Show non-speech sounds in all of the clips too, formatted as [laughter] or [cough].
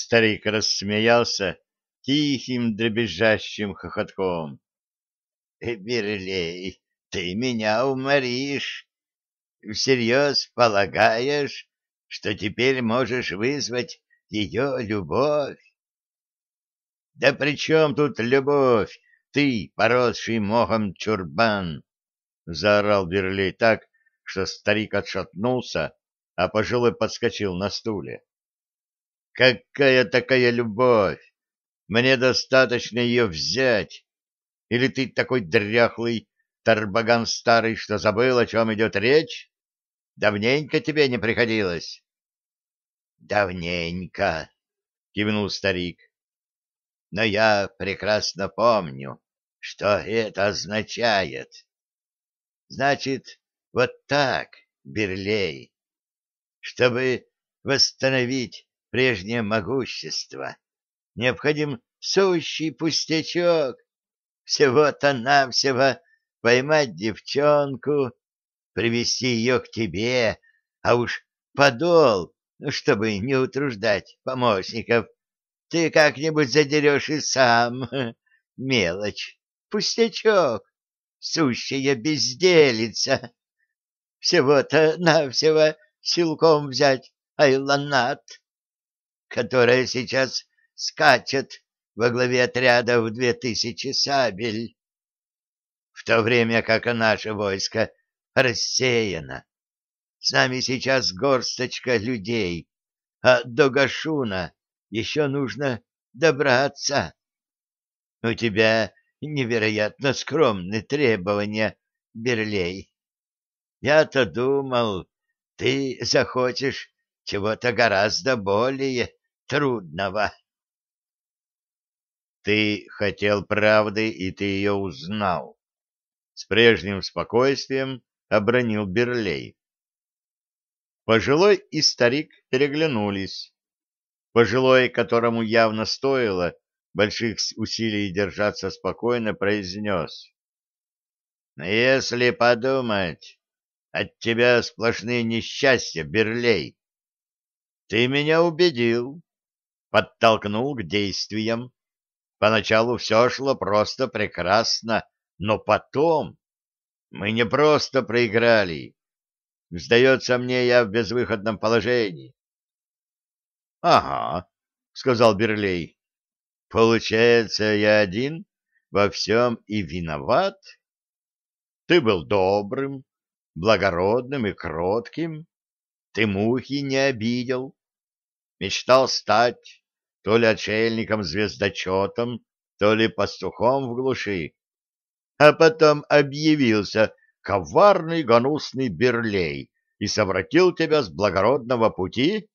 Старик рассмеялся тихим дребезжащим хохотком. «Э, — Берлей, ты меня уморишь. Всерьез полагаешь, что теперь можешь вызвать ее любовь? — Да при чем тут любовь, ты, поросший мохом чурбан? — заорал Берлей так, что старик отшатнулся, а пожилой подскочил на стуле. Какая такая любовь? Мне достаточно ее взять. Или ты такой дряхлый тарбаган старый, что забыл, о чем идет речь? Давненько тебе не приходилось. Давненько, кивнул старик. Но я прекрасно помню, что это означает. Значит, вот так, Берлей, чтобы восстановить прежнее могущество. Необходим сущий пустячок. Всего-то навсего поймать девчонку, привести ее к тебе, а уж подол, ну, чтобы не утруждать помощников, ты как-нибудь задерешь и сам. [laughs] Мелочь, пустячок, сущая безделица. Всего-то навсего силком взять айланат которая сейчас скачет во главе отряда в две тысячи сабель, в то время как наше войско рассеяно. С нами сейчас горсточка людей, а до Гашуна еще нужно добраться. У тебя невероятно скромные требования, Берлей. Я-то думал, ты захочешь чего-то гораздо более трудного. Ты хотел правды, и ты ее узнал. С прежним спокойствием обронил Берлей. Пожилой и старик переглянулись. Пожилой, которому явно стоило больших усилий держаться спокойно, произнес. «Если подумать, от тебя сплошные несчастья, Берлей. Ты меня убедил, подтолкнул к действиям. Поначалу все шло просто прекрасно, но потом мы не просто проиграли. Сдается мне, я в безвыходном положении. — Ага, — сказал Берлей. — Получается, я один во всем и виноват? Ты был добрым, благородным и кротким. Ты мухи не обидел. Мечтал стать то ли отшельником-звездочетом, то ли пастухом в глуши. А потом объявился коварный гонусный Берлей и совратил тебя с благородного пути?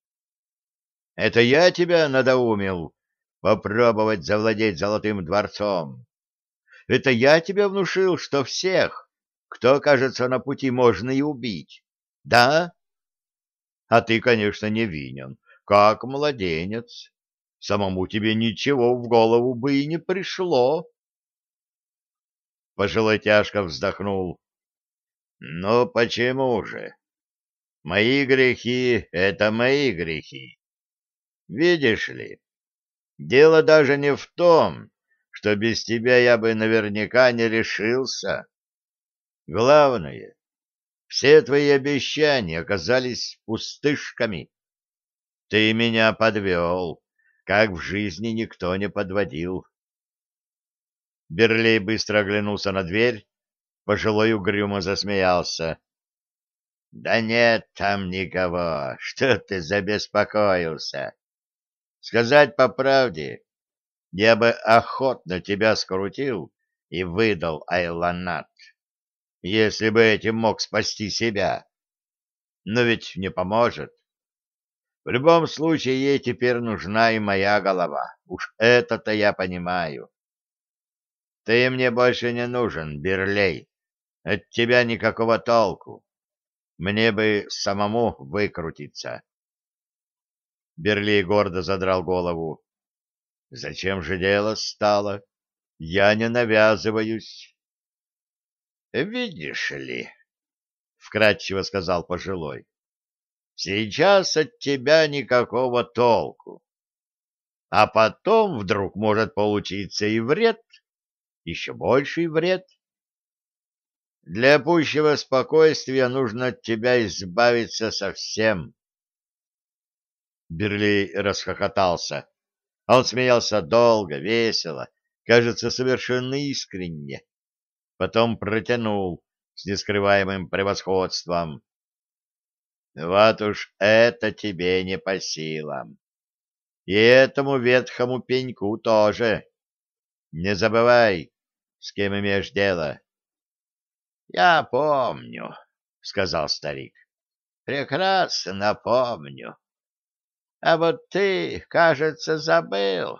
Это я тебя надоумил попробовать завладеть золотым дворцом. Это я тебя внушил, что всех, кто окажется на пути, можно и убить. Да? А ты, конечно, не винен, как младенец самому тебе ничего в голову бы и не пришло. Пожилой тяжко вздохнул. Ну почему же? Мои грехи — это мои грехи. Видишь ли, дело даже не в том, что без тебя я бы наверняка не решился. Главное, все твои обещания оказались пустышками. Ты меня подвел как в жизни никто не подводил. Берлей быстро оглянулся на дверь, пожилой угрюмо засмеялся. — Да нет там никого, что ты забеспокоился? Сказать по правде, я бы охотно тебя скрутил и выдал Айланат, если бы этим мог спасти себя. Но ведь не поможет. В любом случае, ей теперь нужна и моя голова. Уж это-то я понимаю. Ты мне больше не нужен, Берлей. От тебя никакого толку. Мне бы самому выкрутиться. Берлей гордо задрал голову. Зачем же дело стало? Я не навязываюсь. Видишь ли, — вкратчиво сказал пожилой, Сейчас от тебя никакого толку. А потом вдруг может получиться и вред, еще больший вред. Для пущего спокойствия нужно от тебя избавиться совсем. Берлей расхохотался. Он смеялся долго, весело, кажется, совершенно искренне. Потом протянул с нескрываемым превосходством. Вот уж это тебе не по силам. И этому ветхому пеньку тоже. Не забывай, с кем имеешь дело. — Я помню, — сказал старик. — Прекрасно помню. А вот ты, кажется, забыл,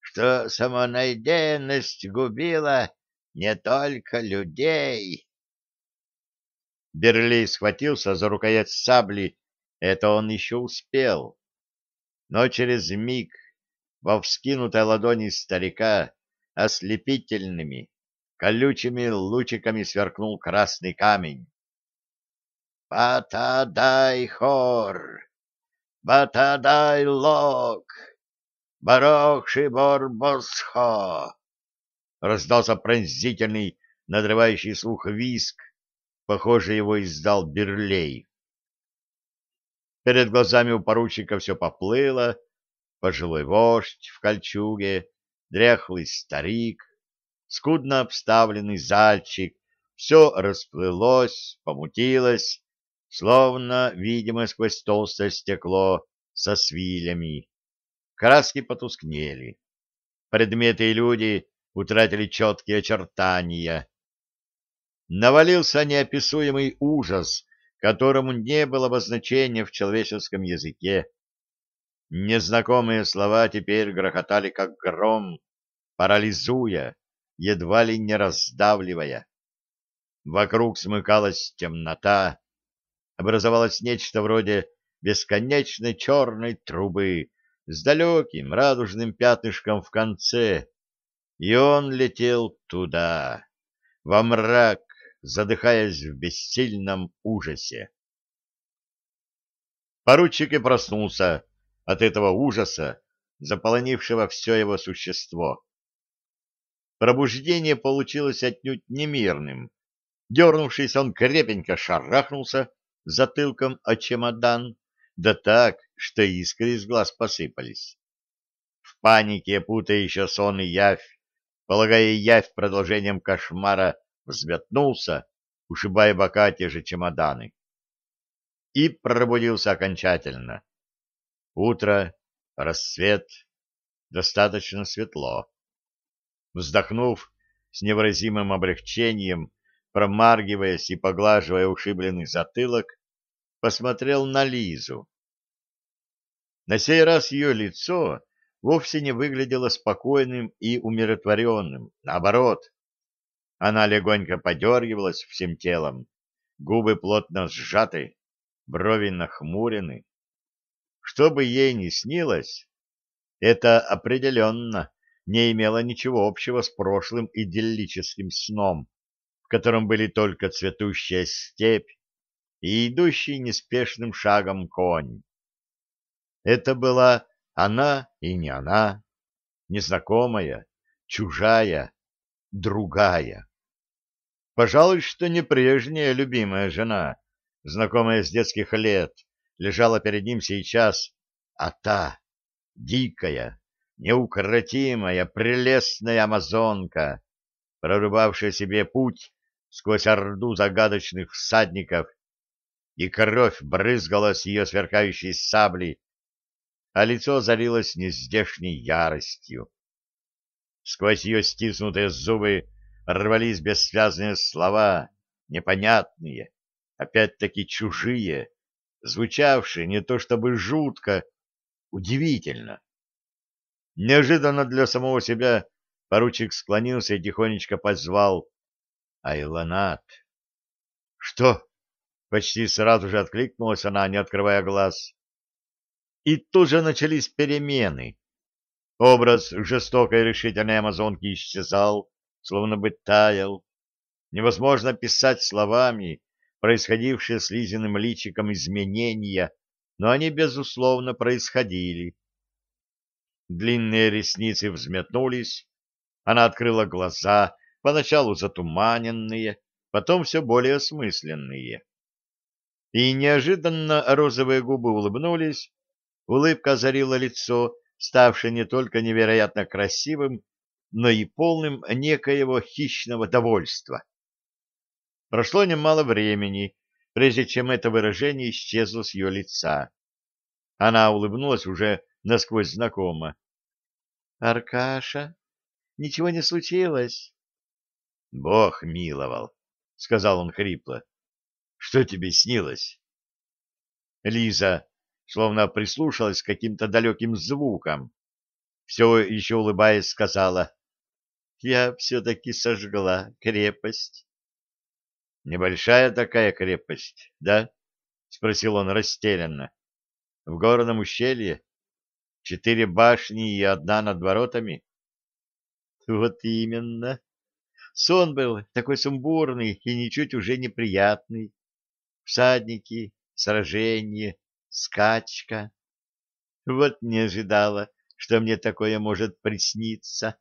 что самонайденность губила не только людей. Берлей схватился за рукоять сабли, это он еще успел. Но через миг во вскинутой ладони старика ослепительными, колючими лучиками сверкнул красный камень. «Батадай хор! Батадай лог! Барох шибор босхо!» Раздался пронзительный, надрывающий слух виск. Похоже, его издал Берлей. Перед глазами у поручика все поплыло. Пожилой вождь в кольчуге, дряхлый старик, скудно обставленный зальчик, все расплылось, помутилось, словно, видимо, сквозь толстое стекло со свилями. Краски потускнели. Предметы и люди утратили четкие очертания. Навалился неописуемый ужас, которому не было обозначения в человеческом языке. Незнакомые слова теперь грохотали, как гром, парализуя, едва ли не раздавливая. Вокруг смыкалась темнота, образовалось нечто вроде бесконечной черной трубы с далеким радужным пятнышком в конце, и он летел туда, во мрак, задыхаясь в бессильном ужасе. Поручик и проснулся от этого ужаса, заполонившего все его существо. Пробуждение получилось отнюдь немирным. Дернувшись, он крепенько шарахнулся затылком о чемодан, да так, что искры из глаз посыпались. В панике, путая еще сон и явь, полагая явь продолжением кошмара, взметнулся, ушибая бока те же чемоданы. И пробудился окончательно. Утро, рассвет, достаточно светло. Вздохнув с невыразимым облегчением, промаргиваясь и поглаживая ушибленный затылок, посмотрел на Лизу. На сей раз ее лицо вовсе не выглядело спокойным и умиротворенным. Наоборот, она легонько подергивалась всем телом, губы плотно сжаты, брови нахмурены. Что бы ей ни снилось, это определенно не имело ничего общего с прошлым идиллическим сном, в котором были только цветущая степь и идущий неспешным шагом конь. Это была она и не она, незнакомая, чужая, другая. Пожалуй, что не прежняя любимая жена, знакомая с детских лет, лежала перед ним сейчас, а та, дикая, неукротимая, прелестная амазонка, прорубавшая себе путь сквозь орду загадочных всадников, и кровь брызгала с ее сверкающей сабли, а лицо залилось нездешней яростью. Сквозь ее стиснутые зубы рвались бессвязные слова, непонятные, опять-таки чужие, звучавшие не то чтобы жутко, удивительно. Неожиданно для самого себя поручик склонился и тихонечко позвал «Айланат». «Что?» — почти сразу же откликнулась она, не открывая глаз. И тут же начались перемены. Образ жестокой решительной амазонки исчезал, словно бы таял. Невозможно писать словами происходившие с Лизиным личиком изменения, но они, безусловно, происходили. Длинные ресницы взметнулись, она открыла глаза, поначалу затуманенные, потом все более осмысленные. И неожиданно розовые губы улыбнулись, улыбка озарила лицо, ставшее не только невероятно красивым, но и полным некоего хищного довольства. Прошло немало времени, прежде чем это выражение исчезло с ее лица. Она улыбнулась уже насквозь знакомо. — Аркаша, ничего не случилось? — Бог миловал, — сказал он хрипло. — Что тебе снилось? Лиза словно прислушалась к каким-то далеким звукам. Все еще улыбаясь, сказала, «Я все-таки сожгла крепость». «Небольшая такая крепость, да?» — спросил он растерянно. «В горном ущелье? Четыре башни и одна над воротами?» «Вот именно. Сон был такой сумбурный и ничуть уже неприятный. Всадники, сражение, скачка. Вот не ожидала, что мне такое может присниться.